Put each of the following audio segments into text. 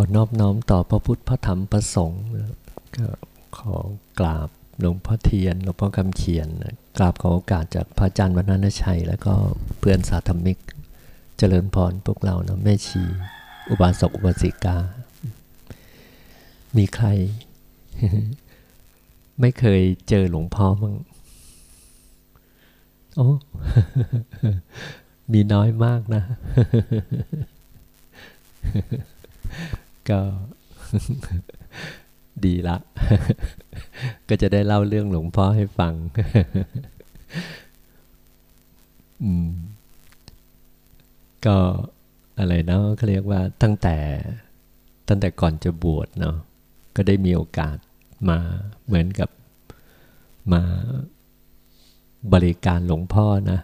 ขอนอบน้อมต่อพระพุทธพระธรรมพระสงฆ์ก็ขอกราบหลวงพ่อเทียนหลวงพ่อคำเขียนกราบขอโอกาสจากพระอาจารย์วรรณชัย แล้วก็เพื่อนสาธมิก เจริญพรพวกเราเนาะแม่ชี อุบาสกอุบาสิกา มีใคร ไม่เคยเจอหลวงพ่อมั้งโอ้มีน้อยมากนะ ก็ดีละ ก็จะได้เล่าเรื่องหลวงพ่อให้ฟังอืมก็อะไรเนาะเขาเรียกว่าตั้งแต่ตั้งแต่ก่อนจะบวชเนาะก็ได้มีโอกาสมาเหมือนกับมาบริการหลวงพ่อนะ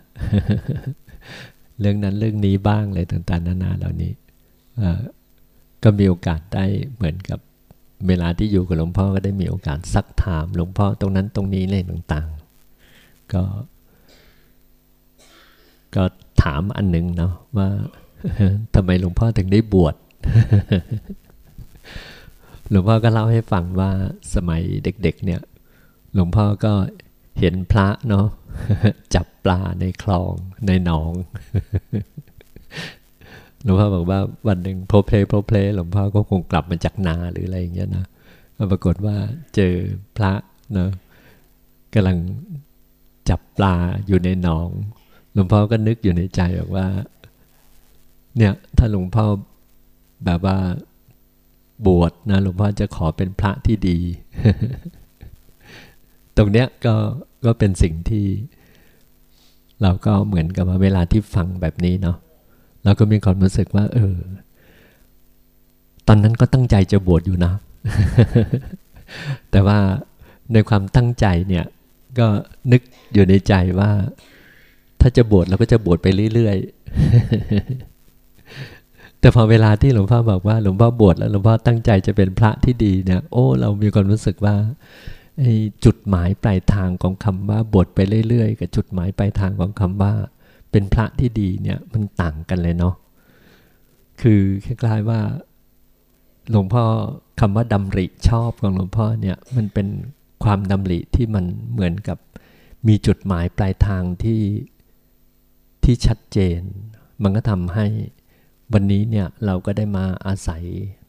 เรื่องนั้นเรื่องนี้บ้างเลยต่างๆนานาเหล่านี้ ก็มีโอกาสได้เหมือนกับเวลาที่อยู่กับหลวงพ่อก็ได้มีโอกาสซักถามหลวงพ่อตรงนั้นตรงนี้เลยต่างๆ ก็ ก็ถามอันหนึ่งเนาะว่าทำไมหลวงพ่อถึงได้บวชหลวงพ่อก็เล่าให้ฟังว่าสมัยเด็ก ๆ เนี่ย หลวงพ่อก็เห็นพระเนาะจับปลาในคลองในหนอง หลวงพ่อบอกว่าวันหนึ่งโพเพลโพเพลหลวงพ่อก็คงกลับมาจากนาหรืออะไรอย่างเงี้ยนะก็ปรากฏว่าเจอพระเนาะกำลังจับปลาอยู่ในหนอง หลวงพ่อก็นึกอยู่ในใจบอกว่า เนี่ยถ้าหลวงพ่อแบบว่าบวชนะหลวงพ่อจะขอเป็นพระที่ดี ตรงเนี้ยก็ก็เป็นสิ่งที่ เราก็เหมือนกับว่าเวลาที่ฟังแบบนี้เนาะ เราก็มีความรู้สึกว่า เออ ตอนนั้นก็ตั้งใจจะบวชอยู่นะ แต่ว่าในความตั้งใจเนี่ย ก็นึกอยู่ในใจว่า ถ้าจะบวชเราก็จะบวชไปเรื่อยๆ แต่พอเวลาที่หลวงพ่อบอกว่าหลวงพ่อบวชแล้วหลวงพ่อตั้งใจจะเป็นพระที่ดีเนี่ย โอ้ เรามีความรู้สึกว่าจุดหมายปลายทางของคำว่าบวชไปเรื่อยๆ กับจุดหมายปลายทางของคำว่า เป็นพระที่ดีเนี่ยมันต่างกันเลยเนาะคือคล้ายๆว่า หลวงพ่อคำว่าดำริชอบของหลวงพ่อเนี่ยมันเป็นความดำริที่มันเหมือนกับมีจุดหมายปลายทางที่ที่ชัดเจน มันก็ทำให้วันนี้เนี่ยเราก็ได้มาอาศัย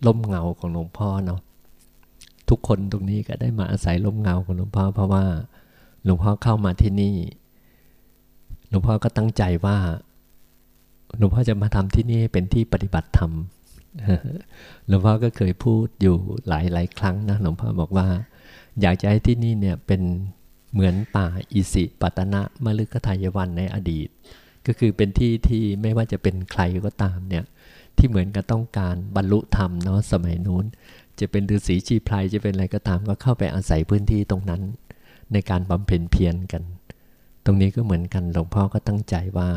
ล่มเงาของหลวงพ่อเนาะทุกคนตรงนี้ก็ได้มาอาศัยล่มเงาของหลวงพ่อ เพราะว่าหลวงพ่อเข้ามาที่นี่ หลวงพ่อก็ตั้งใจว่าหลวงพ่อจะมาทำที่นี่เป็นที่ปฏิบัติธรรมหลวงพ่อก็เคยพูดอยู่หลายหลายครั้งนะหลวงพ่อบอกว่า อยากจะให้ที่นี่เนี่ยเป็นเหมือนป่าอิสิปตนะมฤคทายวันในอดีต ก็คือเป็นที่ที่ไม่ว่าจะเป็นใครก็ตามเนี่ยที่เหมือนกับต้องการบรรลุธรรมเนาะสมัยนู้น จะเป็นฤาษีชีพไพรจะเป็นอะไรก็ตามก็เข้าไปอาศัยพื้นที่ตรงนั้น ในการบำเพ็ญเพียรกัน ตรงนี้ก็เหมือนกันหลวงพ่อก็ตั้งใจว่า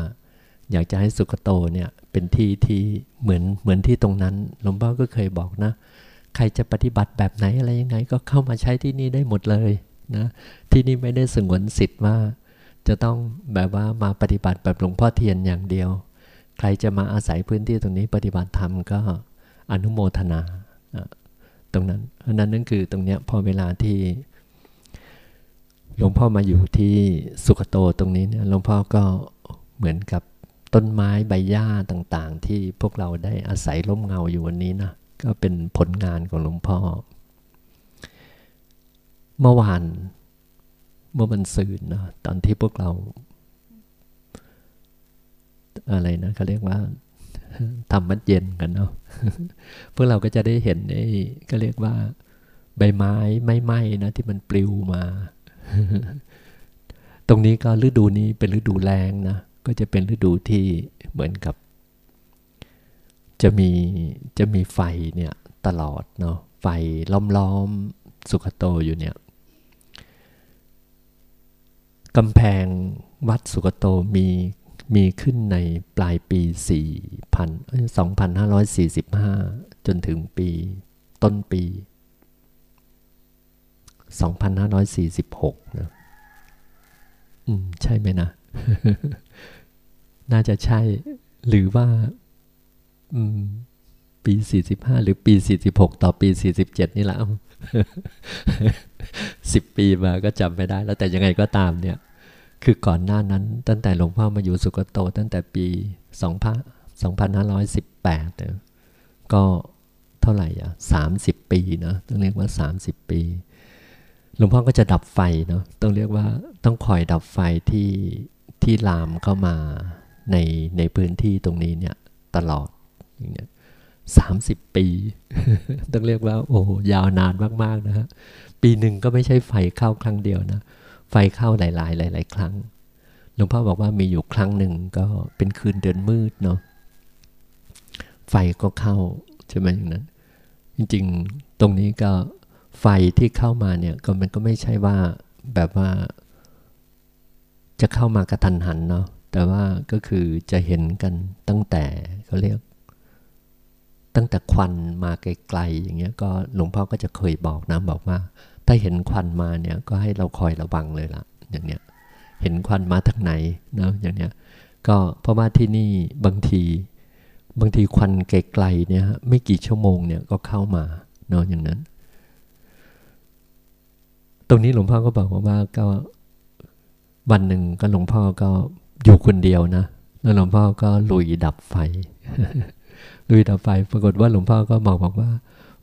อยากจะให้สุขโตเนี่ยเป็นที่ที่เหมือนเหมือนที่ตรงนั้นหลวงพ่อก็เคยบอกนะ ใครจะปฏิบัติแบบไหนอะไรยังไง ก็เข้ามาใช้ที่นี่ได้หมดเลยนะที่นี่ไม่ได้สงวนสิทธิ์ว่า จะต้องแบบว่ามาปฏิบัติแบบหลวงพ่อเทียนอย่างเดียว ใครจะมาอาศัยพื้นที่ตรงนี้ปฏิบัติธรรมก็อนุโมทนาตรงนั้นเพราะนั้นนั่นคือตรงเนี้ยพอเวลาที่ หลวงพ่อมาอยู่ที่สุขโตตรงนี้เนี่ยหลวงพ่อก็เหมือนกับต้นไม้ใบหญ้าต่างๆ ที่พวกเราได้อาศัยร่มเงาอยู่วันนี้นะก็เป็นผลงานของหลวงพ่อ เมื่อวานเมื่อวันศุกร์นะตอนที่พวกเรา อะไรนะเขาเรียกว่าทำมัดเย็นกันเนาะพวกเราก็จะได้เห็นไอ้ก็เรียกว่า ใบไม้ไม่ไหม้นะที่มันปลิวมา ตรงนี้ก็ฤดูนี้เป็นฤดูแรงนะ ก็จะเป็นฤดูที่เหมือนกับ จะมีจะมีไฟเนี่ยตลอดเนาะ ไฟล้อมๆสุขโตอยู่เนี่ยกำแพงวัดสุขโตมีมีขึ้นในปลายปี4 2545 จนถึงปีต้นปี 2546นะอืม ใช่ไหมนะ น่าจะใช่ หรือว่า อืม ปีสี่สิบห้าหรือปีสี่สิบหกต่อปีสี่สิบเจ็ดนี่แหละสิบปีมาก็จำไม่ได้ แล้วแต่ยังไงก็ตามเนี่ย คือก่อนหน้านั้น ตั้งแต่หลวงพ่อมาอยู่สุกโต ตั้งแต่ปีสองพันสองพันห้าร้อยสิบแปดเนี่ยก็เท่าไหร่อะสามสิบปีนะต้องเรียกว่าสามสิบปี หลวงพ่อก็จะดับไฟเนาะต้องเรียกว่าต้องคอยดับไฟที่ที่ลามเข้ามาในในพื้นที่ตรงนี้เนี่ยตลอดอย่างเงี้ยสามสิบปี ต้องเรียกว่า โอ้ยาวนานมาก ๆ นะฮะ ปีหนึ่งก็ไม่ใช่ไฟเข้าครั้งเดียวนะ ไฟเข้าหลาย ๆ หลาย ๆ ครั้ง หลวงพ่อบอกว่ามีอยู่ครั้งหนึ่งก็เป็นคืนเดือนมืดเนาะไฟก็เข้าใช่ไหมอย่างนั้น จริง ๆ ตรงนี้ก็ ไฟที่เข้ามาเนี่ยก็มันก็ไม่ใช่ว่าแบบว่า จะเข้ามากระทันหันเนาะแต่ว่าก็คือจะเห็นกันตั้งแต่เขาเรียก ตั้งแต่ควันมาไกลๆอย่างเงี้ยก็หลวงพ่อก็จะเคยบอกนะบอกว่า ถ้าเห็นควันมาเนี่ยก็ให้เราคอยระวังเลยละอย่างเนี้ยเห็นควันมาทางไหนเนาะอย่างเนี้ยก็เพราะว่าที่นี่บางที บางทีควันไกลๆเนี่ยไม่กี่ชั่วโมงเนี่ยก็เข้ามาเนาะอย่างนั้น ตรงนี้หลวงพ่อก็บอกว่าก็วันหนึ่งก็หลวงพ่อก็อยู่คนเดียวนะ แล้วหลวงพ่อก็ลุยดับไฟ ลุยดับไฟ ปรากฏว่าหลวงพ่อก็บอกบอกว่า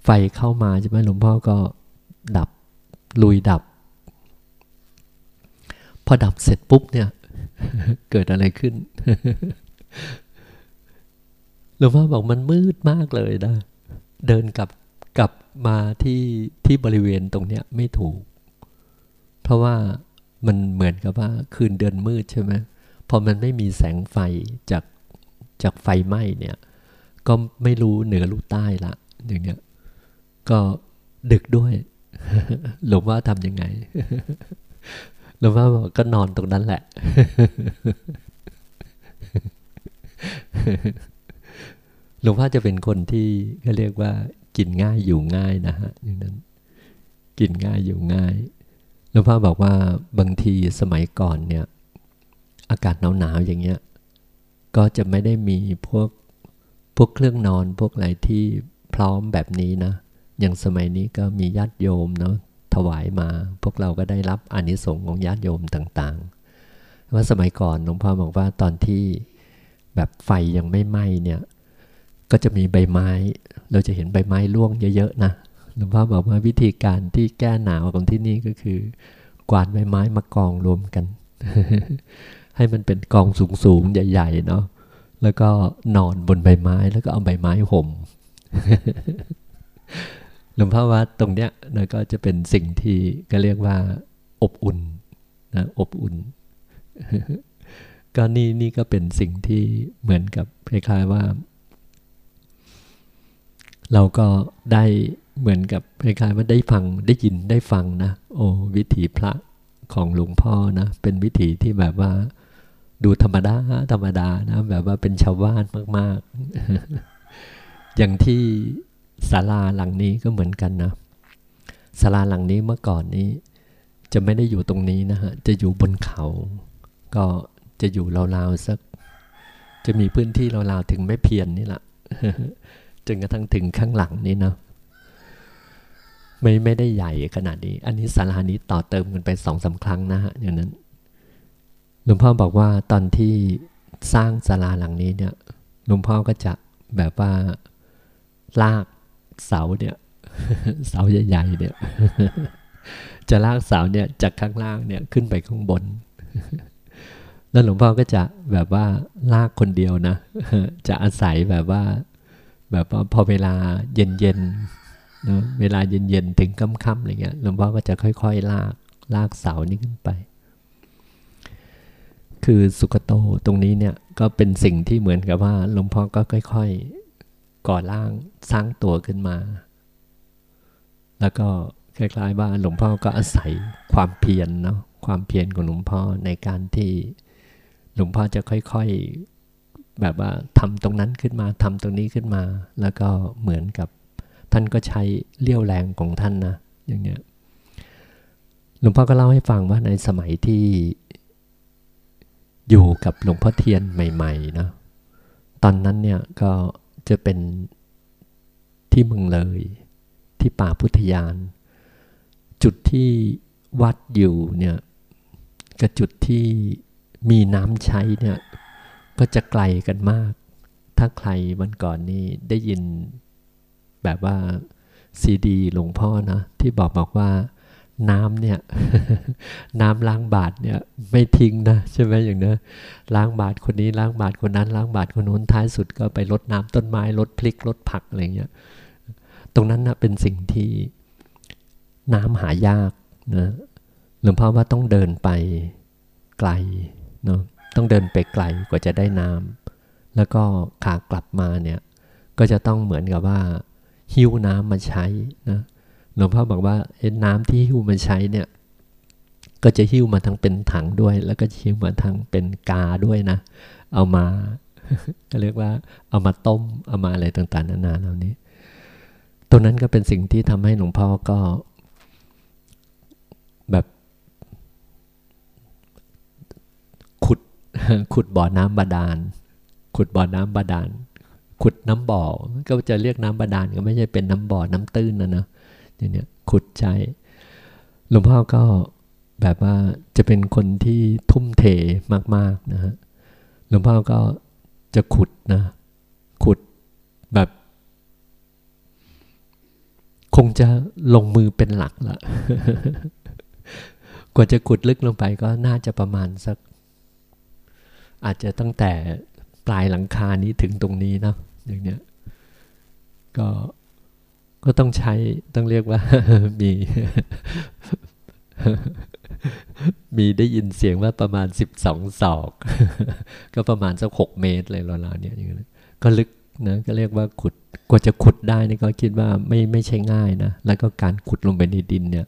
ไฟเข้ามาใช่ไหมหลวงพ่อก็ดับลุยดับ พอดับเสร็จปุ๊บเนี่ย เกิดอะไรขึ้น หลวงพ่อบอกมันมืดมากเลยนะ เดินกลับกลับมาที่ที่บริเวณตรงเนี้ยไม่ถูก เพราะว่ามันเหมือนกับว่าคืนเดือนมืดใช่ไหมพอมันไม่มีแสงไฟจากจากไฟไหม้เนี่ย ก็ไม่รู้เหนือรู้ใต้ละอย่างเนี้ยก็ดึกด้วยหลวงพ่อทำยังไงหลวงพ่อบอกก็นอนตรงนั้นแหละ หลวงพ่อจะเป็นคนที่เขาเรียกว่า กินง่ายอยู่ง่ายนะฮะอย่างนั้น กินง่ายอยู่ง่าย ลวงพ่อบอกว่าบางทีสมัยก่อนเนี่ย อากาศหนาวๆอย่างเงี้ย ก็จะไม่ได้มีพวกพวกเครื่องนอนพวกอะไรที่พร้อมแบบนี้นะ อย่างสมัยนี้ก็มีญาติโยมเนาะถวายมา พวกเราก็ได้รับอานิสงส์ของญาติโยมต่างๆ ว่าสมัยก่อนหลวงพ่อบอกว่าตอนที่แบบไฟยังไม่ไหม้เนี่ย ก็จะมีใบไม้ เราจะเห็นใบไม้ร่วงเยอะๆนะ หลวงพ่อบอกว่าวิธีการที่แก้หนาวของที่นี่ก็คือ กวาดใบไม้มากองรวมกัน ให้มันเป็นกองสูงๆใหญ่ๆเนาะแล้วก็นอนบนใบไม้แล้วก็เอาใบไม้ห่มหลวงพ่อว่าตรงเนี้ยนะก็จะเป็นสิ่งที่ก็เรียกว่า อบอุ่นนะอบอุ่น ก็นี่นี่ก็เป็นสิ่งที่เหมือนกับคล้ายๆว่า เราก็ได้ เหมือนกับคล้ายๆว่าได้ฟังได้ยินได้ฟังนะ โอ้วิถีพระของหลวงพ่อนะ เป็นวิถีที่แบบว่า ดูธรรมดาธรรมดานะ แบบว่าเป็นชาวบ้านมาก ๆ อย่างที่ศาลาหลังนี้ก็เหมือนกันนะศาลาหลังนี้เมื่อก่อนนี้ จะไม่ได้อยู่ตรงนี้นะฮะจะอยู่บนเขา ก็จะอยู่ราวๆสัก จะมีพื้นที่ราวๆถึงไม่เพียนนี่แหละจนกระทั่งถึงข้างหลังนี้นะ ไม่ไม่ได้ใหญ่ขนาดนี้ อันนี้ศาลานี้ต่อเติมกันไปสองสาครั้งนะฮะอย่างนั้น หลวงพ่อบอกว่าตอนที่สร้างศาลาหลังนี้เนี่ย หลวงพ่อก็จะแบบว่าลากเสาเนี่ย เสาใหญ่ๆเนี่ย จะลากเสาเนี่ยจากข้างล่างเนี่ยขึ้นไปข้างบน แล้วหลวงพ่อก็จะแบบว่าลากคนเดียวนะ จะอาศัยแบบว่า แบบว่าพอเวลาเย็นๆ นะเวลาเย็นๆถึงค่ำๆอะไรเงี้ยหลวงพ่อก็จะค่อยๆลากลากเสานี้ขึ้นไป คือสุกโตตรงนี้เนี่ยก็เป็นสิ่งที่เหมือนกับว่าหลวงพ่อก็ค่อยๆ ก่อร่างสร้างตัวขึ้นมา แล้วก็คล้ายๆว่าหลวงพ่อก็อาศัยความเพียรเนาะความเพียรของหลวงพ่อในการที่หลวงพ่อจะค่อยๆ แบบว่าทำตรงนั้นขึ้นมาทำตรงนี้ขึ้นมา แล้วก็เหมือนกับ ท่านก็ใช้เลี้ยวแรงของท่านนะ อย่างเงี้ยหลวงพ่อก็เล่าให้ฟังว่าในสมัยที่อยู่กับหลวงพ่อเทียนใหม่ๆนะตอนนั้นเนี่ยก็จะเป็นที่เมืองเลย ที่ป่าพุทธยาน จุดที่วัดอยู่เนี่ยกับจุดที่มีน้ำใช้เนี่ยก็จะไกลกันมาก ถ้าใครวันก่อนนี้ได้ยิน แบบว่าซีดีหลวงพ่อนะ ที่บอกบอกว่าน้ำเนี่ย น้ำล้างบาทเนี่ยไม่ทิ้งนะใช่ไหมอย่างนี้ล้างบาทคนนี้ล้างบาทคนนั้นล้างบาทคนนู้นท้ายสุดก็ไปลดน้ำต้นไม้ลดพลิกลดผักอะไรเงี้ยตรงนั้นนะเป็นสิ่งที่น้ำหายากนะหลวงพ่อว่าต้องเดินไปไกลเนาะต้องเดินไปไกลกว่าจะได้น้ำแล้วก็ขากลับมาเนี่ยก็จะต้องเหมือนกับว่า หิ้วน้ำมาใช้นะหลวงพ่อบอกว่าเอ็นน้ำที่หิ้วมาใช้เนี่ย ก็จะหิ้วมาทั้งเป็นถังด้วย แล้วก็หิ้วมาทั้งเป็นกาด้วยนะ เอามาก็เรียกว่าเอามาต้มเอามาอะไรต่างๆนานาเหล่านี้ตัวนั้นก็เป็นสิ่งที่ทำให้หลวงพ่อก็แบบขุดขุดบ่อน้ำบาดาลขุดบ่อน้ำบาดาล ขุดน้ำบ่อ ก็จะเรียกน้ำบาดาลก็ไม่ใช่เป็นน้ำบ่อน้ำตื้นนะนะอย่างเนี้ยขุดใจหลวงพ่อก็แบบว่าจะเป็นคนที่ทุ่มเทมากๆนะฮะหลวงพ่อก็จะขุดนะ ขุดแบบ คงจะลงมือเป็นหลักละกว่าจะขุดลึกลงไปก็น่าจะประมาณสัก อาจจะตั้งแต่ ปลายหลังคานี้ถึงตรงนี้เนาะอย่างเนี้ยก็ก็ต้องใช้ต้องเรียกว่ามี มีได้ยินเสียงว่าประมาณสิบสองศอก ก็ประมาณสักหกเมตรเลยราวๆเนี่ยอย่างนี้ยก็ลึกนะก็เรียกว่าขุดกว่าจะขุดได้นี่ก็คิดว่าไม่ไม่ใช่ง่ายนะ แล้วก็การขุดลงไปในดินเนี่ย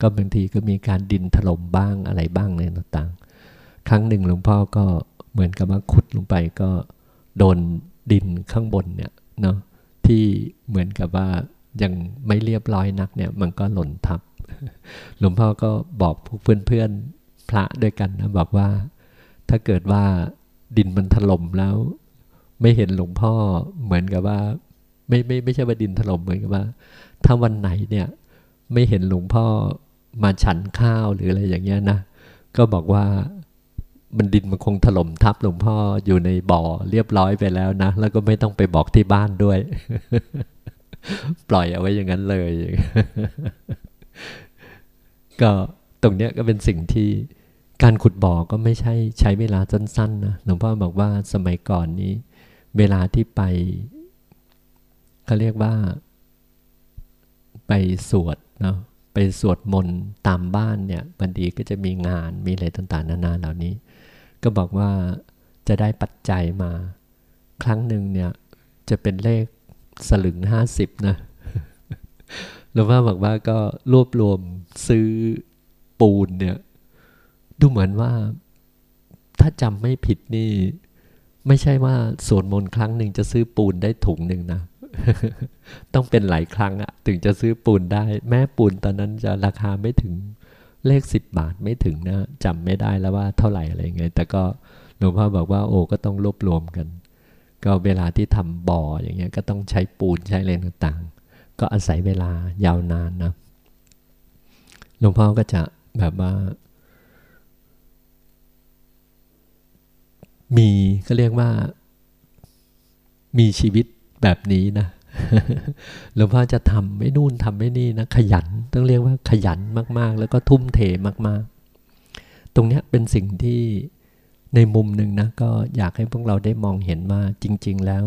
ก็บางทีก็มีการดินถล่มบ้างอะไรบ้างในต่างๆ ครั้งหนึ่งหลวงพ่อก็ เหมือนกับว่าขุดลงไปก็โดนดินข้างบนเนี่ยเนาะที่เหมือนกับว่ายังไม่เรียบร้อยนักเนี่ยมันก็หล่นทับ หลวงพ่อก็บอกพวกเพื่อนๆพระด้วยกันนะบอกว่า ถ้าเกิดว่าดินมันถล่มแล้ว ไม่เห็นหลวงพ่อเหมือนกับว่า ไม่ไม่ไม่ใช่ว่าดินถล่มเหมือนกับว่า ถ้าวันไหนเนี่ยไม่เห็นหลวงพ่อมาฉันข้าวหรืออะไรอย่างเงี้ยนะก็บอกว่า มันดินมันคงถล่มทับหลวงพ่ออยู่ในบ่อเรียบร้อยไปแล้วนะ แล้วก็ไม่ต้องไปบอกที่บ้านด้วย ปล่อยเอาไว้อย่างนั้นเลย ก็ตรงเนี้ยก็เป็นสิ่งที่การขุดบ่อก็ไม่ใช่ใช้เวลาสั้นๆนะหลวงพ่อบอกว่าสมัยก่อนนี้ เวลาที่ไปเขาเรียกว่า ไปสวดเนาะไปสวดมนต์ตามบ้านเนี่ยบางทีก็จะมีงานมีอะไรต่างๆ นานาเหล่านี้ ก็บอกว่าจะได้ปัจจัยมา ครั้งหนึ่งเนี่ยจะเป็นเลขสลึงห้าสิบนะหลวงพ่อบอกว่าก็รวบรวมซื้อปูนเนี่ย ดูเหมือนว่าถ้าจำไม่ผิดนี่ ไม่ใช่ว่าสวดมนต์ครั้งหนึ่งจะซื้อปูนได้ถุงหนึ่งนะ ต้องเป็นหลายครั้งอะถึงจะซื้อปูนได้ แม้ปูนตอนนั้นจะราคาไม่ถึง เลขสิบบาทไม่ถึงนะจำไม่ได้แล้วว่าเท่าไหร่อะไรเงี้ยแต่ก็หลวงพ่อบอกว่าโอ้ก็ต้องรวบรวมกัน ก็เวลาที่ทำบ่ออย่างเงี้ยก็ต้องใช้ปูนใช้อะไรต่างๆ ก็อาศัยเวลายาวนานนะหลวงพ่อก็จะแบบว่า มีก็เรียกว่ามีชีวิตแบบนี้นะ หลวงพ่อจะทำไม่นู่นทำไม่นี่นะขยันต้องเรียกว่าขยันมากๆ แล้วก็ทุ่มเทมากๆ ตรงนี้เป็นสิ่งที่ในมุมหนึ่งนะก็อยากให้พวกเราได้มองเห็นว่าจริง ๆ แล้ว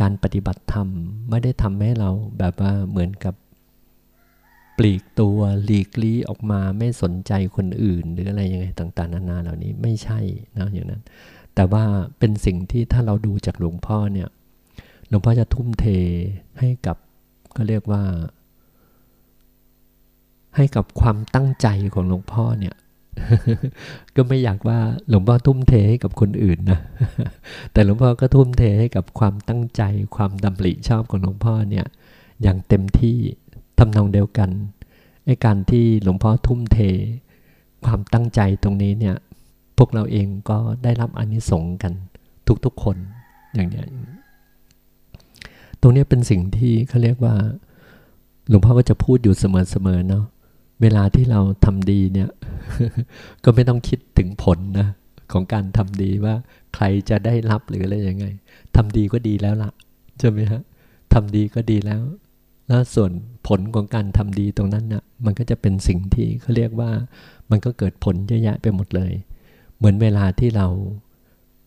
การปฏิบัติธรรมไม่ได้ทำให้เราแบบว่าเหมือนกับปลีกตัวหลีกลี่ออกมาไม่สนใจคนอื่น หรืออะไรยังไงต่างๆนานาเหล่านี้ไม่ใช่นะอย่างนั้น แต่ว่าเป็นสิ่งที่ถ้าเราดูจากหลวงพ่อเนี่ย หลวงพ่อจะทุ่มเทให้กับก็เรียกว่า ให้กับความตั้งใจของหลวงพ่อเนี่ยก็ไม่อยากว่าหลวงพ่อทุ่มเทให้กับคนอื่นนะ แต่หลวงพ่อก็ทุ่มเทให้กับความตั้งใจ ความดำริชอบของหลวงพ่อเนี่ย อย่างเต็มที่ทำนองเดียวกันไอ้การที่หลวงพ่อทุ่มเท ความตั้งใจตรงนี้เนี่ย พวกเราเองก็ได้รับอนิสงส์กันทุกๆคนอย่างนี้ ตรงนี้เป็นสิ่งที่เขาเรียกว่า หลวงพ่อก็จะพูดอยู่เสมอๆเนาะเวลาที่เราทำดีเนี่ย ก็ไม่ต้องคิดถึงผลนะ ของการทำดีว่าใครจะได้รับหรืออะไรยังไงทำดีก็ดีแล้วละ่ะใช่ไหมฮะทำดีก็ดีแล้ว แล้วส่วนผลของการทำดีตรงนั้นนะ่ะ มันก็จะเป็นสิ่งที่เขาเรียกว่า มันก็เกิดผลเยอะแยะไปหมดเลย เหมือนเวลาที่เรา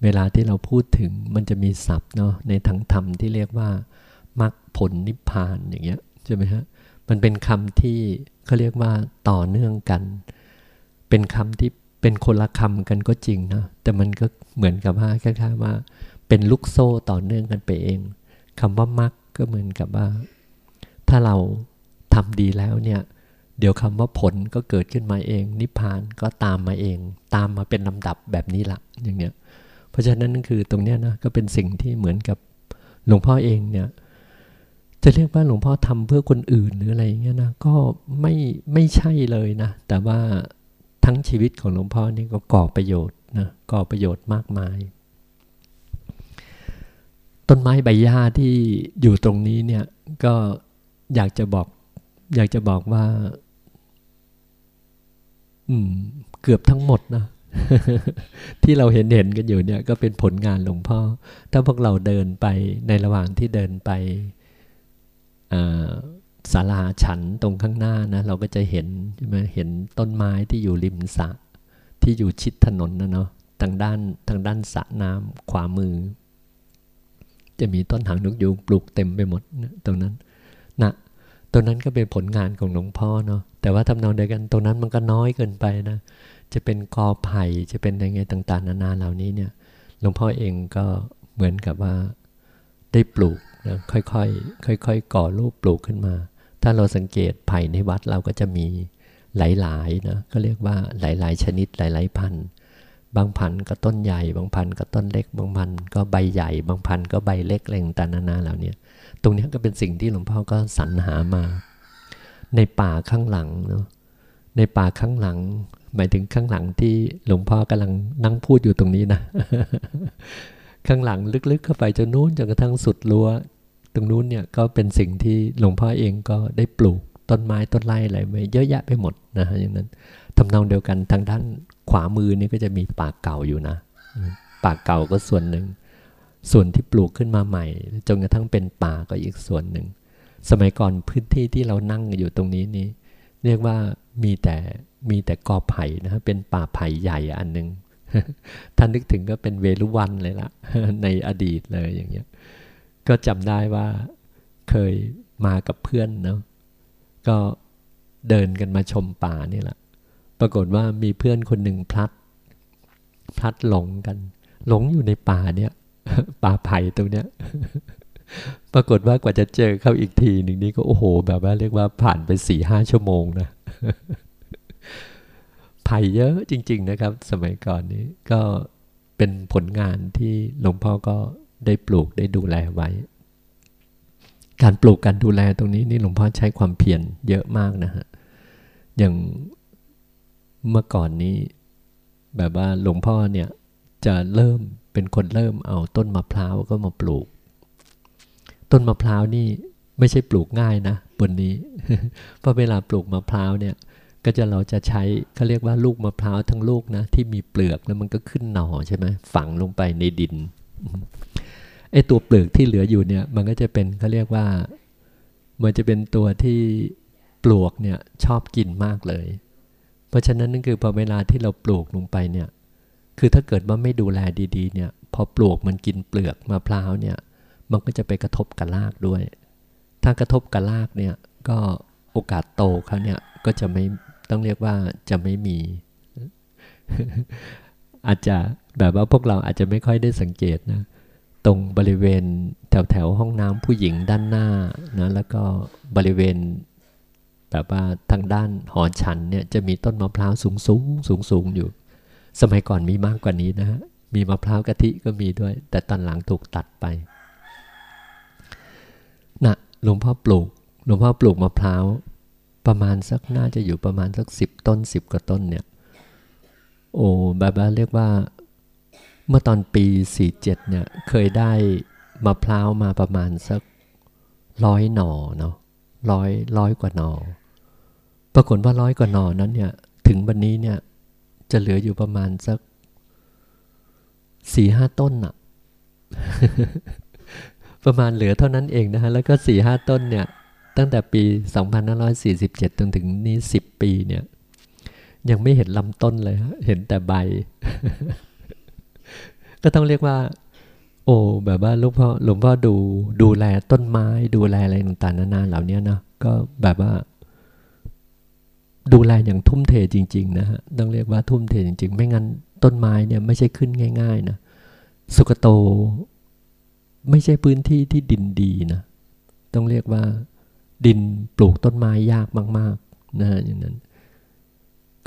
เวลาที่เราพูดถึงมันจะมีศัพท์เนาะในทางธรรมที่เรียกว่า มรรคผลนิพพานอย่างเงี้ยใช่ไหมฮะมันเป็นคำที่เขาเรียกว่าต่อเนื่องกัน เป็นคำที่เป็นคนละคำกันก็จริงนะแต่มันก็เหมือนกับว่าคล้ายๆว่า เป็นลูกโซ่ต่อเนื่องกันไปเองคำว่ามรรคก็เหมือนกับว่า ถ้าเราทำดีแล้วเนี่ยเดี๋ยวคำว่าผลก็เกิดขึ้นมาเอง นิพพานก็ตามมาเอง ตามมาเป็นลำดับแบบนี้ละอย่างเนี้ย เพราะฉะนั้นนั่นคือตรงเนี้ยนะก็เป็นสิ่งที่เหมือนกับหลวงพ่อเองเนี่ย จะเรียกว่าหลวงพ่อทำเพื่อคนอื่นหรืออะไรเงี้ยนะก็ไม่ไม่ใช่เลยนะ แต่ว่าทั้งชีวิตของหลวงพ่อนี่ก็ก่อประโยชน์นะก่อประโยชน์มากมาย ต้นไม้ใบหญ้าที่อยู่ตรงนี้เนี่ยก็อยากจะบอก อยากจะบอกว่า อืม เกือบทั้งหมดนะที่เราเห็นเห็นกันอยู่เนี่ย ก็เป็นผลงานหลวงพ่อ ถ้าพวกเราเดินไปในระหว่างที่เดินไป ศาลาฉันตรงข้างหน้านะเราก็จะเห็นใช่ไหมเห็นต้นไม้ที่อยู่ริมสระที่อยู่ชิดถนนนะเนาะทางด้านทางด้านสระน้ำขวามือ จะมีต้นหางนกยูงปลูกเต็มไปหมดนะตรงนั้นนะตรงนั้นก็เป็นผลงานของหลวงพ่อเนาะแต่ว่าทำนองเดียวกันตรงนั้นมันก็น้อยเกินไปนะจะเป็นกอไผ่จะเป็นยังไงต่าง ๆ นานาเหล่านี้เนี่ยหลวงพ่อเองก็เหมือนกับว่าได้ปลูกนะค่อยๆค่อยๆก่อรูปปลูกขึ้นมา ถ้าเราสังเกตไผ่ในวัดเราก็จะมีหลายๆนะก็เรียกว่าหลาย ๆ ชนิดหลาย ๆ พันธุ์บางพันธุ์ก็ต้นใหญ่ บางพันธุ์ก็ต้นเล็ก บางพันธุ์ก็ใบใหญ่ บางพันธุ์ก็ใบเล็กอะไรต่างๆนานาเหล่านี้ตรงนี้ก็เป็นสิ่งที่หลวงพ่อก็สรรหามา ในป่าข้างหลังเนาะในป่าข้างหลัง หมายถึงข้างหลังที่หลวงพ่อกำลังนั่งพูดอยู่ตรงนี้นะ ข้างหลังลึกๆเข้าไปจนนู้นจนกระทั่งสุดรั้ว ตรงนู้นเนี่ยก็เป็นสิ่งที่หลวงพ่อเองก็ได้ปลูกต้นไม้ต้นไม้อะไรไว้เยอะแยะไปหมดนะฮะอย่างนั้นทำนองเดียวกันทางด้านขวามือนี่ก็จะมีป่าเก่าอยู่นะป่าเก่าก็ส่วนหนึ่ง ส่วนที่ปลูกขึ้นมาใหม่ จนกระทั่งเป็นป่าก็อีกส่วนหนึ่ง สมัยก่อนพื้นที่ที่เรานั่งอยู่ตรงนี้นี่เรียกว่ามีแต่มีแต่กอไผ่นะฮะเป็นป่าไผ่ใหญ่อันหนึ่ง ท่านนึกถึงก็เป็นเวลุวันเลยละในอดีตเลยอย่างเงี้ย ก็จำได้ว่าเคยมากับเพื่อนเนาะก็เดินกันมาชมป่านี่แหละ ปรากฏว่ามีเพื่อนคนหนึ่งพลัด พลัดหลงกัน หลงอยู่ในป่าเนี่ย ป่าไผ่ตรงเนี้ย ปรากฏว่ากว่าจะเจอเข้าอีกทีหนึ่งนี้ก็โอ้โห แบบว่าเรียกว่าผ่านไปสี่ห้าชั่วโมงนะ ไผ่เยอะจริง ๆ นะครับ สมัยก่อนนี้ก็เป็นผลงานที่หลวงพ่อก็ได้ปลูกได้ดูแลไว้ การปลูกการดูแลตรงนี้นี่หลวงพ่อใช้ความเพียรเยอะมากนะฮะอย่างเมื่อก่อนนี้ แบบว่าหลวงพ่อเนี่ยจะเริ่มเป็นคนเริ่มเอาต้นมะพร้าวก็มาปลูก ต้นมะพร้าวนี่ไม่ใช่ปลูกง่ายนะบนนี้เพราะเวลาปลูกมะพร้าวเนี่ย ก็จะเราจะใช้เขาเรียกว่าลูกมะพร้าวทั้งลูกนะที่มีเปลือกแล้วมันก็ขึ้นหน่อใช่ไหมฝังลงไปในดินไอตัวเปลือกที่เหลืออยู่เนี่ย มันก็จะเป็นเขาเรียกว่า มันจะเป็นตัวที่ปลวกเนี่ยชอบกินมากเลย เพราะฉะนั้นนั่นคือพอเวลาที่เราปลูกลงไปเนี่ย คือถ้าเกิดว่าไม่ดูแลดี ๆ เนี่ย พอปลวกมันกินเปลือกมะพร้าวเนี่ย มันก็จะไปกระทบกับรากด้วย ถ้ากระทบกับรากเนี่ย ก็โอกาสโตเขาเนี่ย ก็จะไม่ต้องเรียกว่าจะไม่มี อาจจะแบบว่าพวกเราอาจจะไม่ค่อยได้สังเกตนะ ตรงบริเวณแถวแถวห้องน้ำผู้หญิงด้านหน้านะแล้วก็บริเวณแบบว่าทางด้านหอฉันเนี่ยจะมีต้นมะพร้าวสูงสูงสูงสูงอยู่ สมัยก่อนมีมากกว่านี้นะฮะมีมะพร้าวกะทิก็มีด้วย แต่ตอนหลังถูกตัดไปนะหลวงพ่อปลูกหลวงพ่อปลูกมะพร้าว ประมาณสักน่าจะอยู่ประมาณสักสิบต้นสิบกว่าต้นเนี่ย โอ้แบบาเรียกว่า เมื่อตอนปีสี่เจ็ดเนี่ยเคยได้มะพร้าวมาประมาณสักร้อยหน่อเนาะร้อยร้อยกว่าหน่อ ปรากฏว่าร้อยกว่าหน่อนั้นเนี่ย ถึงวันนี้เนี่ยจะเหลืออยู่ประมาณสักสี่ห้าต้นอะประมาณเหลือเท่านั้นเองนะฮะ แล้วก็สี่ห้าต้นเนี่ย ตั้งแต่ปี 2547 จนถึงนี้ 10 ปีเนี่ย ยังไม่เห็นลำต้นเลยฮะเห็นแต่ใบ ก็ต้องเรียกว่า โอ้แบบว่าลูกพ่อหลวงพ่อดูดูแลต้นไม้ ดูแลอะไรต่างๆนานาเหล่านี้นะก็แบบว่า ดูแลอย่างทุ่มเทจริง ๆ นะฮะต้องเรียกว่าทุ่มเทจริง ๆ ไม่งั้นต้นไม้เนี่ยไม่ใช่ขึ้นง่าย ๆ นะสุกโต ไม่ใช่พื้นที่ที่ดินดีนะ ต้องเรียกว่า ดินปลูกต้นไม้ยากมากๆนะอย่างนั้น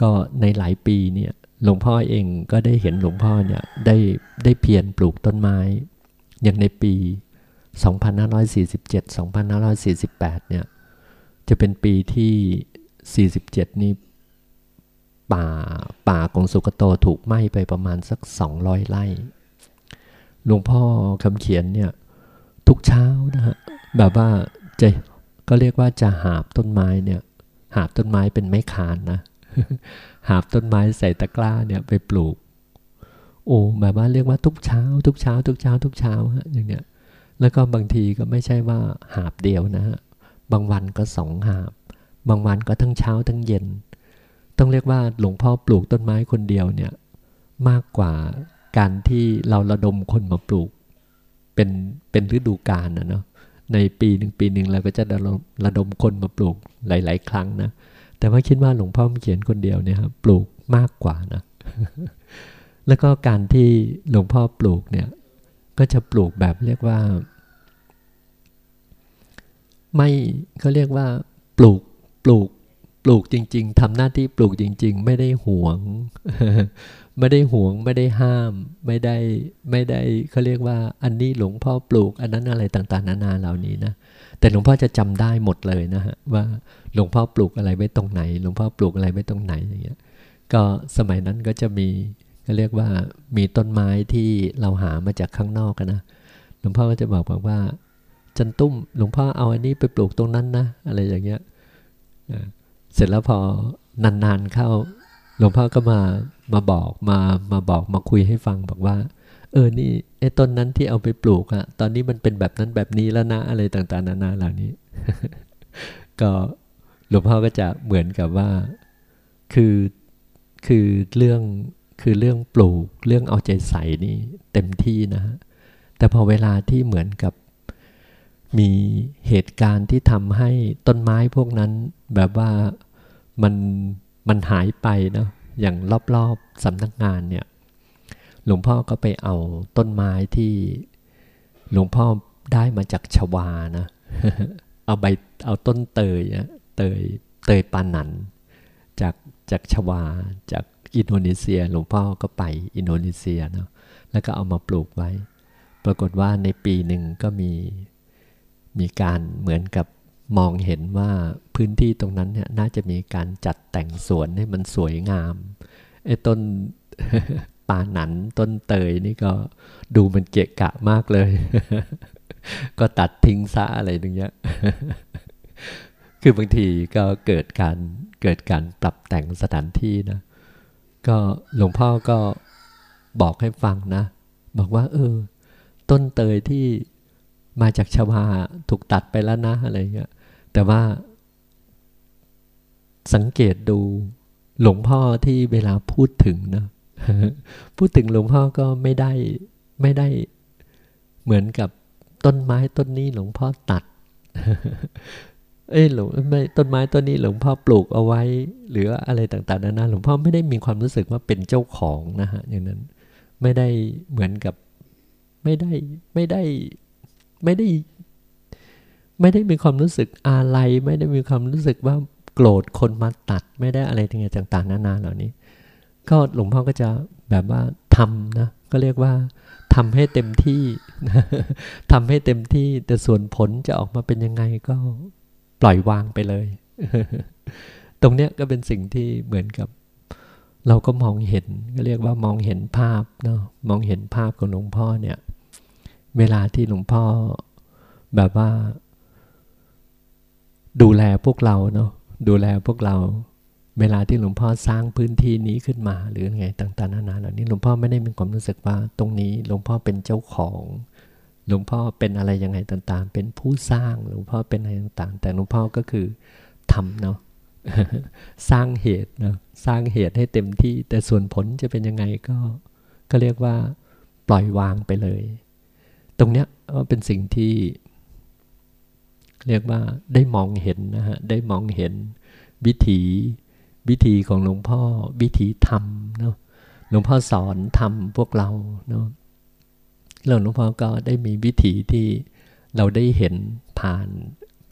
ก็ในหลายปีเนี่ยหลวงพ่อเองก็ได้เห็นหลวงพ่อเนี่ยได้ได้เพียรปลูกต้นไม้ อย่างในปี 2547 2548 เนี่ย จะเป็นปีที่ 47 นี้ป่าป่าของสุกโตถูกไหม้ไปประมาณสัก 200 ไร่ หลวงพ่อคำเขียนเนี่ย ทุกเช้านะฮะแบบว่าจะ ก็เรียกว่าจะหาบต้นไม้เนี่ยหาบต้นไม้เป็นไม้คานนะ หาบต้นไม้ใส่ตะกร้าเนี่ยไปปลูก โอ้แบบว่าเรียกว่าทุกเช้า ทุกเช้า ทุกเช้า ทุกเช้าฮะอย่างเงี้ยแล้วก็บางทีก็ไม่ใช่ว่าหาบเดียวนะฮะบางวันก็สองหาบ บางวันก็ทั้งเช้าทั้งเย็น ต้องเรียกว่าหลวงพ่อปลูกต้นไม้คนเดียวเนี่ยมากกว่าการที่เราระดมคนมาปลูก เป็นเป็นฤดูกาลนะเนาะ ในปีหนึ่งปีหนึ่งเราก็จะระดมระดมคนมาปลูกหลาย ๆ ครั้งนะ แต่ว่าคิดว่าหลวงพ่อเขียนคนเดียวเนี่ยครับปลูกมากกว่านะ แล้วก็การที่หลวงพ่อปลูกเนี่ย ก็จะปลูกแบบเรียกว่า ไม่เขาเรียกว่า ปลูกปลูก ปลูกจริง ๆทำหน้าที่ปลูกจริง ๆ ไม่ได้หวง ไม่ได้หวงไม่ได้ห้าม ไม่ได้ไม่ได้เขาเรียกว่า อันนี้หลวงพ่อปลูก อันนั้นอะไรต่างๆ นานาเหล่านี้นะแต่หลวงพ่อจะจำได้หมดเลยนะฮะว่าหลวงพ่อปลูกอะไรไว้ตรงไหน หลวงพ่อปลูกอะไรไว้ตรงไหนอย่างเงี้ยก็สมัยนั้นก็จะมีก็เรียกว่ามีต้นไม้ที่เราหามาจากข้างนอกกันนะหลวงพ่อก็จะบอกบอกว่า จันตุ้มหลวงพ่อเอาอันนี้ไปปลูกตรงนั้นนะ อะไรอย่างเงี้ยเส ร็จแล้วพอนานๆเข้า หลวงพ่อก็มามาบอกมามาบอกมาคุยให้ฟังบอกว่า เออนี่ไอ้ต้นนั้นที่เอาไปปลูกอะตอนนี้มันเป็นแบบนั้นแบบนี้แล้วนะอะไรต่างๆ นานาเหล่านี้ ก็หลวงพ่อก็จะเหมือนกับว่า คือคือเรื่องคือเรื่องปลูกเรื่องเอาใจใส่นี่เต็มที่นะฮะแต่พอเวลาที่เหมือนกับมีเหตุการณ์ที่ทำให้ต้นไม้พวกนั้นแบบว่า มันมันหายไปเนาะอย่างรอบๆสำนักงานเนี่ย หลวงพ่อก็ไปเอาต้นไม้ที่หลวงพ่อได้มาจากชวานะ เอาใบเอาต้นเตยเตยเตยปานันจากจากชวาจากอินโดนีเซีย หลวงพ่อก็ไปอินโดนีเซียเนาะแล้วก็เอามาปลูกไว้ ปรากฏว่าในปีหนึ่งก็มีมีการเหมือนกับ มองเห็นว่าพื้นที่ตรงนั้นเนี่ยน่าจะมีการจัดแต่งสวนให้มันสวยงามไอ้ต้นปาหนันต้นเตยนี่ก็ดูมันเกะกะมากเลย ก็ตัดทิ้งซะอะไรอย่างเงี้ยคือบางทีก็เกิดการเกิดการปรับแต่งสถานที่นะ ก็หลวงพ่อก็บอกให้ฟังนะ บอกว่า เออ ต้นเตยที่มาจากชวาถูกตัดไปแล้วนะอะไรเงี้ย แต่ว่า สังเกตดูหลวงพ่อที่เวลาพูดถึงนะพูดถึงหลวงพ่อก็ไม่ได้ไม่ได้เหมือนกับต้นไม้ต้นนี้หลวงพ่อตัด เอ้หลวงไม่ต้นไม้ต้นนี้หลวงพ่อปลูกเอาไว้ หรืออะไรต่างๆนานาหลวงพ่อไม่ได้มีความรู้สึกว่าเป็นเจ้าของนะฮะอย่างนั้นไม่ได้เหมือนกับไม่ได้ไม่ได้ไม่ได้ ไม่ได้มีความรู้สึกอะไร ไม่ได้มีความรู้สึกว่าโกรธคนมาตัด ไม่ได้อะไรต่างๆ นานาเหล่านี้ ก็หลวงพ่อก็จะแบบว่าทำนะ ก็เรียกว่าทำให้เต็มที่ทำให้เต็มที่แต่ส่วนผลจะออกมาเป็นยังไงก็ปล่อยวางไปเลย ตรงเนี้ยก็เป็นสิ่งที่เหมือนกับ เราก็มองเห็นก็เรียกว่ามองเห็นภาพเนาะมองเห็นภาพของหลวงพ่อเนี่ย เวลาที่หลวงพ่อแบบว่า ดูแลพวกเราเนาะดูแลพวกเรา เวลาที่หลวงพ่อสร้างพื้นที่นี้ขึ้นมา หรือไงต่างๆนานาเหล่านี้หลวงพ่อไม่ได้มีความรู้สึกว่าตรงนี้หลวงพ่อเป็นเจ้าของ หลวงพ่อเป็นอะไรยังไงต่างๆ เป็นผู้สร้างหลวงพ่อเป็นอะไรต่างๆ แต่หลวงพ่อก็คือทำเนาะสร้างเหตุเนาะสร้างเหตุให้เต็มที่ แต่ส่วนผลจะเป็นยังไงก็ ก็เรียกว่า ปล่อยวางไปเลย ตรงเนี้ยก็เป็นสิ่งที่ เรียกว่าได้มองเห็นนะฮะได้มองเห็นวิถีวิธีของหลวงพ่อวิธีทำเนาะหลวงพ่อสอนทำพวกเราเนาะแล้วหลวงพ่อก็ได้มีวิถีที่เราได้เห็นผ่าน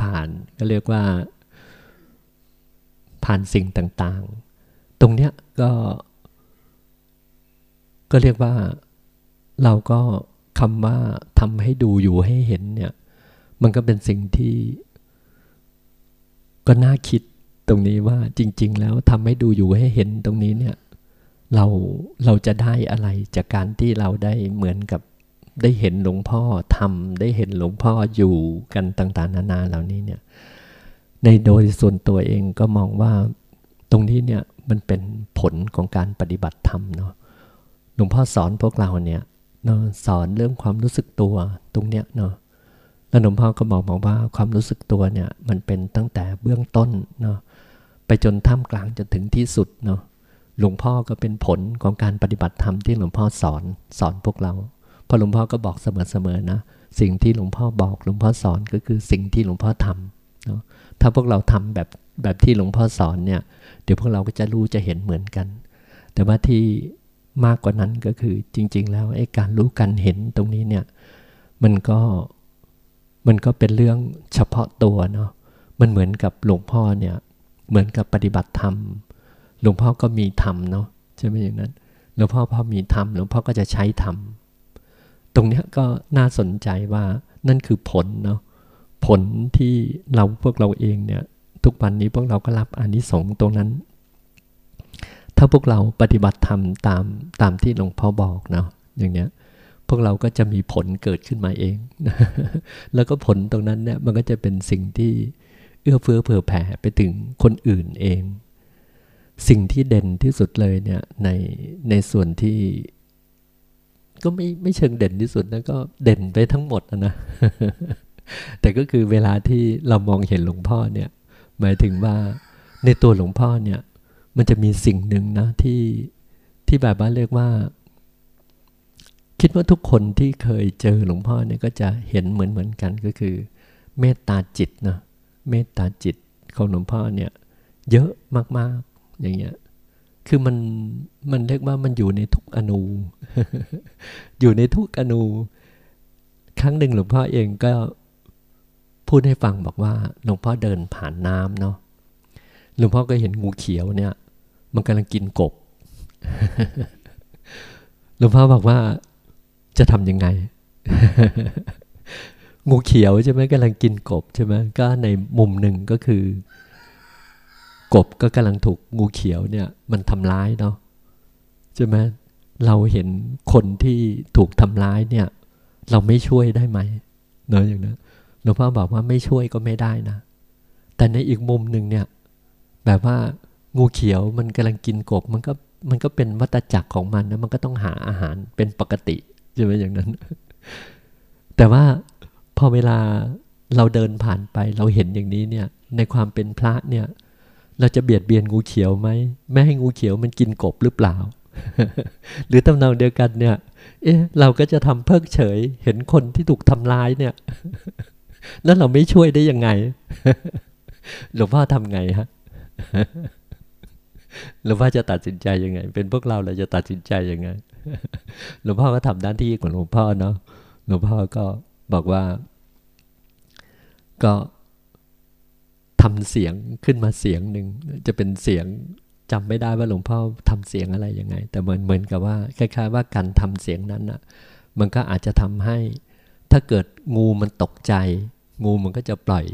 ผ่านก็เรียกว่า ผ่านสิ่งต่างๆ ตรงเนี้ยก็ก็เรียกว่าเราก็คำว่าทำให้ดูอยู่ให้เห็นเนี่ย มันก็เป็นสิ่งที่ ก็น่าคิดตรงนี้ว่าจริง ๆ แล้วทำให้ดูอยู่ให้เห็นตรงนี้เนี่ย เราเราจะได้อะไรจากการที่เราได้เหมือนกับได้เห็นหลวงพ่อทำได้เห็นหลวงพ่ออยู่กันต่างๆ นานาเหล่านี้เนี่ย ในโดยส่วนตัวเองก็มองว่าตรงนี้เนี่ยมันเป็นผลของการปฏิบัติธรรมเนาะหลวงพ่อสอนพวกเราเนี่ยเนาะสอนเรื่องความรู้สึกตัวตรงเนี้ยเนาะ แล้วหลวงพ่อก็บอกบอกว่าความรู้สึกตัวเนี่ยมันเป็นตั้งแต่เบื้องต้นเนาะไปจนท่ามกลางจนถึงที่สุดเนาะหลวงพ่อก็เป็นผลของการปฏิบัติธรรมที่หลวงพ่อสอนสอนพวกเราพอหลวงพ่อก็บอกเสมอๆนะสิ่งที่หลวงพ่อบอกหลวงพ่อสอนก็คือสิ่งที่หลวงพ่อทำเนาะถ้าพวกเราทำแบบแบบที่หลวงพ่อสอนเนี่ยเดี๋ยวพวกเราก็จะรู้จะเห็นเหมือนกัน แต่ว่าที่มากกว่านั้นก็คือจริง ๆ แล้วไอ้การรู้การเห็นตรงนี้เนี่ยมันก็ มันก็เป็นเรื่องเฉพาะตัวเนาะมันเหมือนกับหลวงพ่อเนี่ยเหมือนกับปฏิบัติธรรม หลวงพ่อก็มีธรรมเนาะใช่ไหมอย่างนั้นหลวงพ่อพอมีธรรมหลวงพ่อก็จะใช้ธรรมตรงนี้ก็น่าสนใจว่านั่นคือผลเนาะผลที่เราพวกเราเองเนี่ยทุกวันนี้พวกเราก็รับอานิสงส์ตรงนั้น ถ้าพวกเราปฏิบัติธรรมตามตามที่หลวงพ่อบอกเนาะอย่างเนี้ย พวกเราก็จะมีผลเกิดขึ้นมาเอง แล้วก็ผลตรงนั้นเนี่ยมันก็จะเป็นสิ่งที่เอื้อเฟื้อเผื่อแผ่ไปถึงคนอื่นเอง สิ่งที่เด่นที่สุดเลยเนี่ยในในส่วนที่ ก็ไม่ไม่เชิงเด่นที่สุดนะก็เด่นไปทั้งหมดนะ แต่ก็คือเวลาที่เรามองเห็นหลวงพ่อเนี่ย หมายถึงว่าในตัวหลวงพ่อเนี่ย มันจะมีสิ่งหนึ่งนะที่ที่แบบว่าเรียกว่า คิดว่าทุกคนที่เคยเจอหลวงพ่อเนี่ยก็จะเห็นเหมือนเหมือนกันก็คือ เมตตาจิตนะเมตตาจิตของหลวงพ่อเนี่ยเยอะมากๆอย่างเงี้ยคือมันมันเรียกว่ามันอยู่ในทุกอนู อยู่ในทุกอนู ครั้งหนึ่งหลวงพ่อเองก็พูดให้ฟังบอกว่าหลวงพ่อเดินผ่านน้ำเนาะหลวงพ่อก็เห็นงูเขียวเนี่ย มันกำลังกินกบหลวงพ่อบอกว่า จะทำยังไง งูเขียวใช่ไหมกำลังกินกบใช่ไหมก็ในมุมหนึ่งก็คือ กบก็กำลังถูกงูเขียวเนี่ย มันทำร้ายเนาะใช่ไหมเราเห็นคนที่ถูกทำร้ายเนี่ย เราไม่ช่วยได้ไหมเนาะอย่างนั้นหลวงพ่อบอกว่าไม่ช่วยก็ไม่ได้นะ แต่ในอีกมุมหนึ่งเนี่ย แบบว่างูเขียวมันกำลังกินกบมันก็มันก็เป็นวัตจักรของมันนะมันก็ต้องหาอาหารเป็นปกติ ใช่ไหมอย่างนั้น แต่ว่าพอเวลาเราเดินผ่านไป เราเห็นอย่างนี้เนี่ย ในความเป็นพระเนี่ย เราจะเบียดเบียนงูเขียวไหมไม่ให้งูเขียวมันกินกบหรือเปล่า หรือตำนองเดียวกันเนี่ย เอ๊ะ เราก็จะทำเพิกเฉย เห็นคนที่ถูกทำร้ายเนี่ย แล้วเราไม่ช่วยได้ยังไงหลวงพ่อทำไงฮะหลวงพ่อจะตัดสินใจยังไง เป็นพวกเราเราจะตัดสินใจยังไง หลวงพ่อก็ทำหน้าที่ของหลวงพ่อเนาะหลวงพ่อก็บอกว่า ก็ทำเสียงขึ้นมาเสียงหนึ่งจะเป็นเสียงจำไม่ได้ว่าหลวงพ่อทำเสียงอะไรยังไง แต่เหมือนเหมือนกับว่าคล้ายๆ ว่าการทำเสียงนั้นอะ มันก็อาจจะทำให้ ถ้าเกิดงูมันตกใจ งูมันก็จะปล่อย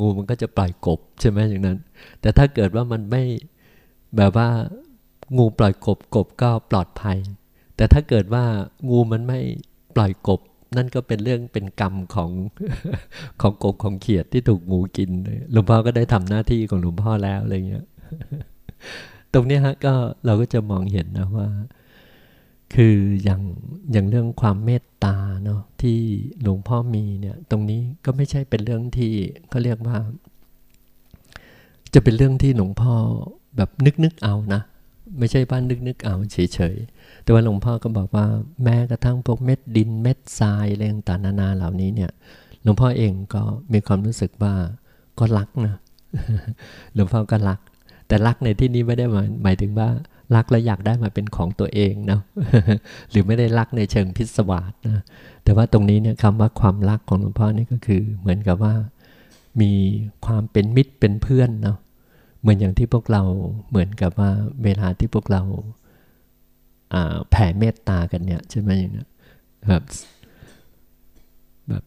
งูมันก็จะปล่อยกบใช่ไหมอย่างนั้น แต่ถ้าเกิดว่ามันไม่แบบว่างูปล่อยกบกบก็ปลอดภัย แต่ถ้าเกิดว่างูมันไม่ปล่อยกบ นั่นก็เป็นเรื่องเป็นกรรมของของกบของเขียดที่ถูกงูกินหลวงพ่อก็ได้ทำหน้าที่ของหลวงพ่อแล้วอะไรเงี้ยตรงนี้ฮะก็เราก็จะมองเห็นนะว่า คืออย่างอย่างเรื่องความเมตตาเนาะที่หลวงพ่อมีเนี่ยตรงนี้ก็ไม่ใช่เป็นเรื่องที่เขาเรียกว่า จะเป็นเรื่องที่หลวงพ่อแบบนึกนึกเอานะ ไม่ใช่บ้านนึกนึกเอาเฉยๆ แต่ว่าหลวงพ่อก็บอกว่าแม้กระทั่งพวกเม็ดดินเม็ดทรายอะไรต่างๆนานาเหล่านี้เนี่ยหลวงพ่อเองก็มีความรู้สึกว่าก็รักนะหลวงพ่อก็รัก แต่รักในที่นี้ไม่ได้หมายหมายถึงว่ารักแล้วอยากได้มาเป็นของตัวเองนะหรือไม่ได้รักในเชิงพิศวาสนะแต่ว่าตรงนี้เนี่ยคำว่าความรักของหลวงพ่อนี่ก็คือ เหมือนกับว่ามีความเป็นมิตรเป็นเพื่อนเนาะเหมือนอย่างที่พวกเราเหมือนกับว่าเวลาที่พวกเรา แผ่เมตตากันเนี่ยใช่ไหมอย่างนี้แบบแบบ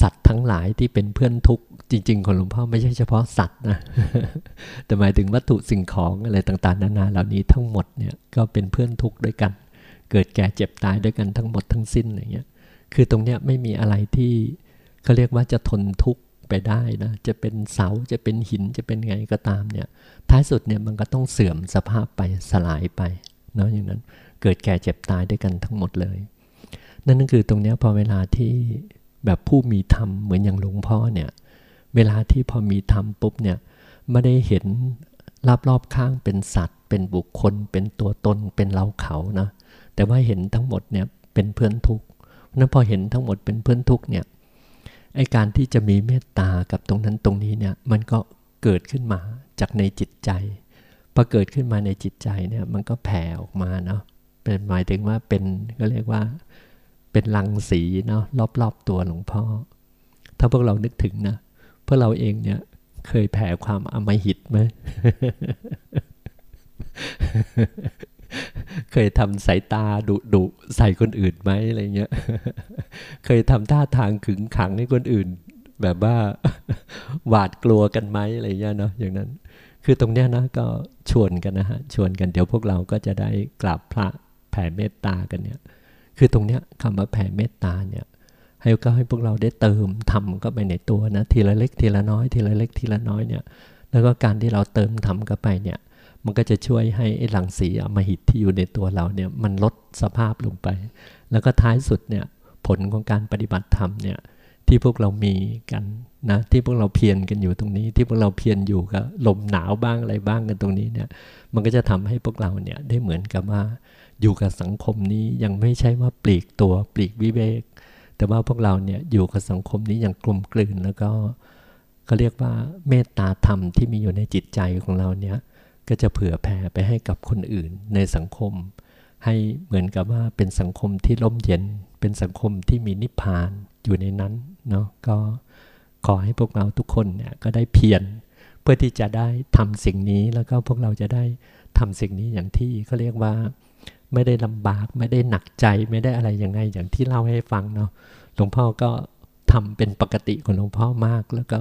สัตว์ทั้งหลายที่เป็นเพื่อนทุกข์จริง ๆ ของหลวงพ่อไม่ใช่เฉพาะสัตว์นะแต่หมายถึงวัตถุสิ่งของอะไรต่างๆ นานาเหล่านี้ทั้งหมดเนี่ยก็เป็นเพื่อนทุกข์ด้วยกัน เกิดแก่เจ็บตายด้วยกันทั้งหมดทั้งสิ้นอะไรเงี้ยคือตรงเนี้ยไม่มีอะไรที่เขาเรียกว่าจะทนทุกข์ไปได้นะจะเป็นเสาจะเป็นหินจะเป็นไงก็ตามเนี่ยท้ายสุดเนี่ยมันก็ต้องเสื่อมสภาพไปสลายไปเนาะอย่างนั้น เกิดแก่เจ็บตายด้วยกันทั้งหมดเลย นั่นก็คือตรงนี้พอเวลาที่แบบผู้มีธรรมเหมือนอย่างหลวงพ่อเนี่ย เวลาที่พอมีธรรมปุ๊บเนี่ยไม่ได้เห็นรอบรอบข้างเป็นสัตว์ เป็นบุคคล เป็นตัวตนเป็นเราเขานะแต่ว่าเห็นทั้งหมดเนี่ยเป็นเพื่อนทุกข์นั้นพอเห็นทั้งหมดเป็นเพื่อนทุกข์เนี่ยไอการที่จะมีเมตตากับตรงนั้นตรงนี้เนี่ยมันก็เกิดขึ้นมาจากในจิตใจพอเกิดขึ้นมาในจิตใจเนี่ยมันก็แผ่ออกมาเนาะ เป็นหมายถึงว่าเป็นก็เรียกว่าเป็นลังสีเนาะรอบๆตัวหลวงพ่อ ถ้าพวกเรานึกถึงนะพวกเราเองเนี่ยเคยแผ่ความอมหิตไหมเคยทำสายตาดุดุใส่คนอื่นไหมอะไรเงี้ย เคยทำท่าทางขึงขังให้คนอื่น แบบว่าหวาดกลัวกันไหมอะไรเงี้ยเนาะอย่างนั้น คือตรงเนี้ยนะก็ชวนกันนะฮะชวนกันเดี๋ยวพวกเราก็จะได้กราบพระ แผ่เมตตากันเนี่ย คือตรงเนี้ยคำว่าแผ่เมตตาเนี่ย ให้ก็ให้พวกเราได้เติมทำก็ไปในตัวนะทีละเล็กทีละน้อยทีละเล็กทีละน้อยเนี่ย แล้วก็การที่เราเติมทำก็ไปเนี่ย มันก็จะช่วยให้ไอ้หลังสีอมหิตที่อยู่ในตัวเราเนี่ยมันลดสภาพลงไป แล้วก็ท้ายสุดเนี่ยผลของการปฏิบัติธรรมเนี่ยที่พวกเรามีกันนะที่พวกเราเพียรกันอยู่ตรงนี้ ที่พวกเราเพียรอยู่กับลมหนาวบ้างอะไรบ้างกันตรงนี้เนี่ยมันก็จะทำให้พวกเราเนี่ยได้เหมือนกับว่า อยู่กับสังคมนี้ยังไม่ใช่ว่าปลีกตัวปลีกวิเวก แต่ว่าพวกเราเนี่ยอยู่กับสังคมนี้อย่างกลมกลืนแล้วก็เขาเรียกว่าเมตตาธรรมที่มีอยู่ในจิตใจของเราเนี่ยก็จะเผื่อแผ่ไปให้กับคนอื่นในสังคม ให้เหมือนกับว่าเป็นสังคมที่ร่มเย็น เป็นสังคมที่มีนิพพานอยู่ในนั้นเนาะก็ขอให้พวกเราทุกคนเนี่ยก็ได้เพียรเพื่อที่จะได้ทำสิ่งนี้แล้วก็พวกเราจะได้ทำสิ่งนี้อย่างที่เขาเรียกว่า ไม่ได้ลำบาก ไม่ได้หนักใจไม่ได้อะไรยังไงอย่างที่เล่าให้ฟังเนาะหลวงพ่อก็ทำเป็นปกติของหลวงพ่อมากแล้วก็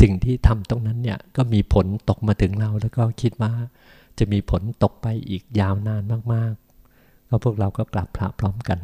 สิ่งที่ทำตรงนั้นเนี่ยก็มีผลตกมาถึงเราแล้วก็คิดว่าจะมีผลตกไปอีกยาวนานมากๆก็พวกเราก็กลับพระพร้อมกัน